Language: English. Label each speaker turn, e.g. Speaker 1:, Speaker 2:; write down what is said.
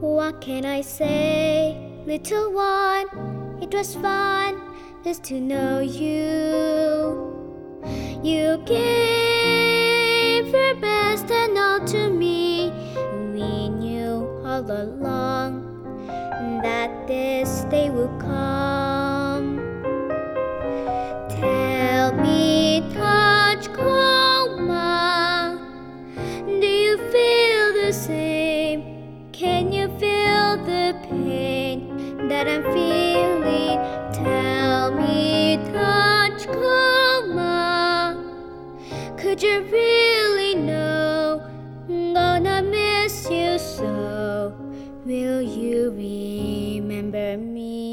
Speaker 1: What can I say, little one? It was fun just to know you. You gave your best and all to me. We knew all along that this day would come. That I'm feeling? Tell me, touch, coma. Could you really know? I'm Gonna miss you so. Will you remember me?